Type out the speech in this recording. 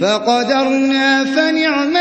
فقدرنا فنعم